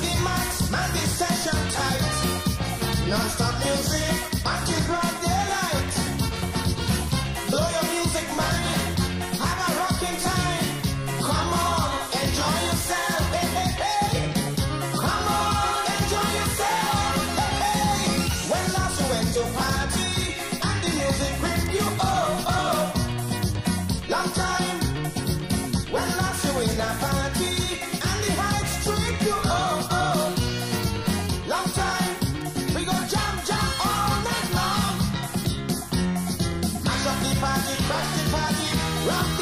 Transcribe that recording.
The max, man, this session tight. Non-stop music. Blow your music. Have a rocking time. Come on, enjoy yourself. Hey, hey, hey. Come on, enjoy yourself. Hey, hey. When party and the music you, oh, oh. Long time. Party, the party, rock